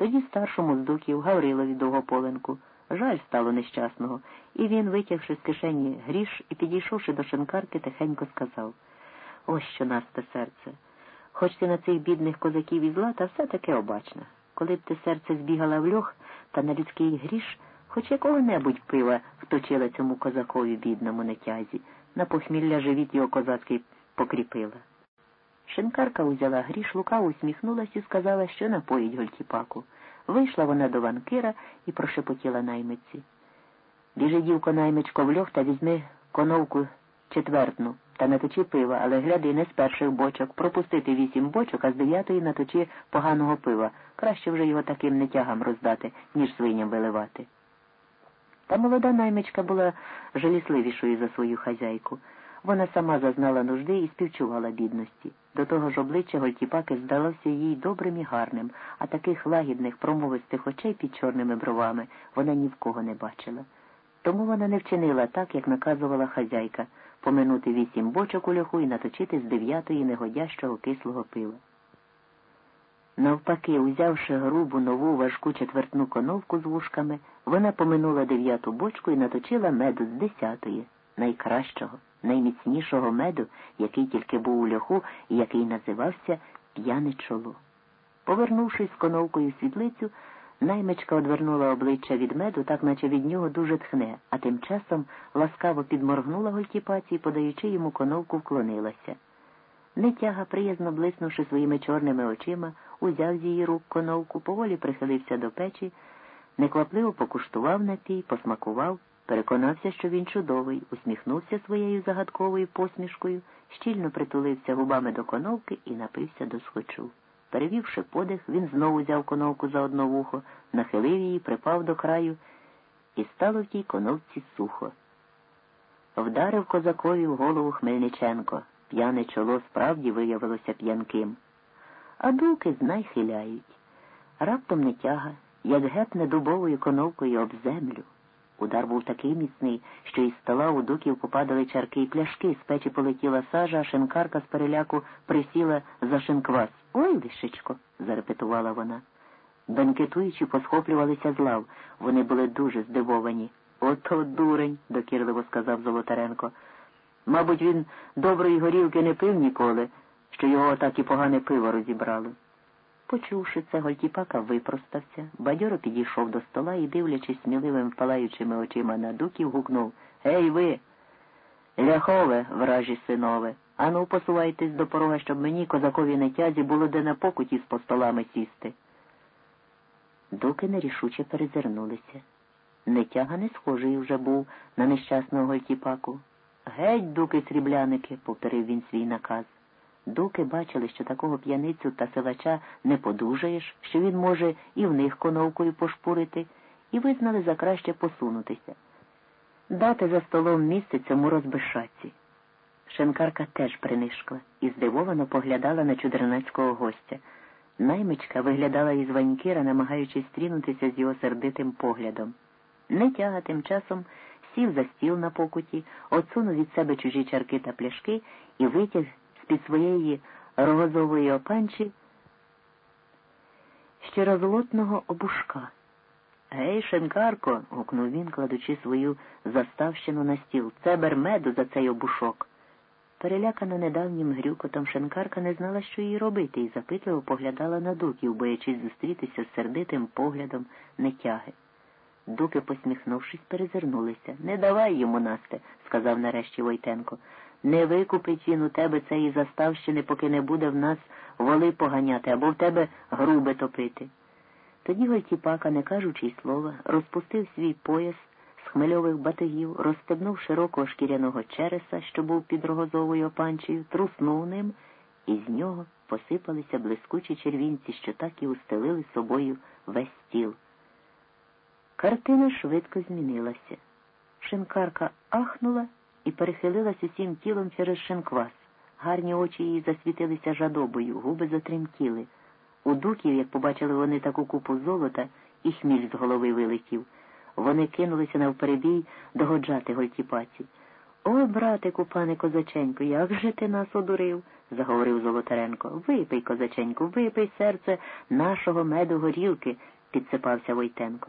Тоді старшому з дуків Гаврилові довгополенку. Жаль стало нещасного, і він, витягши з кишені гріш і підійшовши до шинкарки, тихенько сказав Ось що насте серце. Хоч ти на цих бідних козаків і зла, та все таки обачна. Коли б ти серце збігала в льох та на людський гріш, хоч якого-небудь пива вточила цьому козакові бідному нетязі, на похмілля живіт його козацький покріпила. Шинкарка узяла гріш, лукаво усміхнулась і сказала, що напоїть Гольтіпаку. Вийшла вона до ванкира і прошепотіла наймиці. Біжи, дівко, наймичко, в льох та візьми коновку четвертну та наточи пива, але гляди не з перших бочок, пропустити вісім бочок, а з дев'ятої наточи поганого пива. Краще вже його таким нетягам роздати, ніж свиням виливати. Та молода наймичка була жалісливішою за свою хазяйку. Вона сама зазнала нужди і співчувала бідності. До того ж обличчя Гольтіпаки здалося їй добрим і гарним, а таких лагідних, промовистих очей під чорними бровами вона ні в кого не бачила. Тому вона не вчинила так, як наказувала хазяйка поминути вісім бочок у льоху і наточити з дев'ятої негодящого кислого пива. Навпаки, узявши грубу нову важку четвертну коновку з вушками, вона поминула дев'яту бочку і наточила меду з десятої, найкращого, найміцнішого меду, який тільки був у льоху і який називався п'яне чоло. Повернувшись з коновкою світлицю, наймичка одвернула обличчя від меду, так наче від нього дуже тхне, а тим часом ласкаво підморгнула гольтіпаці подаючи йому коновку, вклонилася. Нетяга, приязно блиснувши своїми чорними очима, узяв з її рук коновку, поволі прихилився до печі, неквапливо покуштував напій, посмакував, переконався, що він чудовий, усміхнувся своєю загадковою посмішкою, щільно притулився губами до коновки і напився до схочу. Перевівши подих, він знову взяв коновку за одно вухо, нахилив її, припав до краю, і стало в тій коновці сухо. Вдарив козакові в голову Хмельниченко. П'яне чоло справді виявилося п'янким. А дуки знай хиляють. Раптом не тяга, як гетне дубовою коновкою об землю. Удар був такий міцний, що із стола у дуків попадали чарки й пляшки, з печі полетіла сажа, а шинкарка з переляку присіла за шинквас. Ой, лишечко, зарепетувала вона. Бенкетуючи, посхоплювалися з лав. Вони були дуже здивовані. Ото дурень, докірливо сказав Золотаренко. Мабуть, він доброї горілки не пив ніколи, що його так і погане пиво розібрало. Почувши це, Гольтіпака випростався, бадьоро підійшов до стола і, дивлячись сміливим палаючими очима на дуків, гукнув Гей ви, ляхове, вражі синове, ану посувайтесь до порога, щоб мені, козакові нетязі, було де на покуті з постолами сісти. Дуки нерішуче перезирнулися. Нетяга не схожий вже був на нещасного Гольтіпаку. Геть, дуки срібляники, повторив він свій наказ. Дуки бачили, що такого п'яницю та силача не подужаєш, що він може і в них коновкою пошпурити, і визнали за краще посунутися. Дати за столом місце цьому розбишаці. Шенкарка теж принишкла і здивовано поглядала на чудернацького гостя. Наймичка виглядала із ванькира, намагаючись стрінутися з його сердитим поглядом. Нетяга тим часом сів за стіл на покуті, отсунув від себе чужі чарки та пляшки і витяг з-під своєї рогозової опанчі ще розлотного обушка. Гей, Шенкарко, гукнув він, кладучи свою заставщину на стіл. Це бермеду за цей обушок. Перелякана недавнім грюкотом Шенкарка не знала, що їй робити, і запитливо поглядала на дуків, боячись зустрітися з сердитим поглядом нетяги. Дуки, посміхнувшись, перезирнулися. Не давай йому, Насте, сказав нарешті Войтенко. Не викупить він у тебе цієї заставщини, поки не буде в нас воли поганяти або в тебе грубе топити. Тоді Гольтіпака, не кажучи й слова, розпустив свій пояс з хмельових батагів, розстебнув широкого шкіряного череса, що був під рогозовою опанчею, труснув ним, і з нього посипалися блискучі червінці, що так і устелили собою весь стіл. Картина швидко змінилася. Шинкарка ахнула і перехилилась усім тілом через шинквас. Гарні очі її засвітилися жадобою, губи затремтіли. У дуків, як побачили вони таку купу золота, і хміль з голови вилетів. Вони кинулися навперебій догоджати гольтіпаці. О, братику, пане козаченько, як же ти нас одурив? заговорив Золотаренко. Випий, козаченьку, випий серце нашого меду горілки, підсипався Войтенко.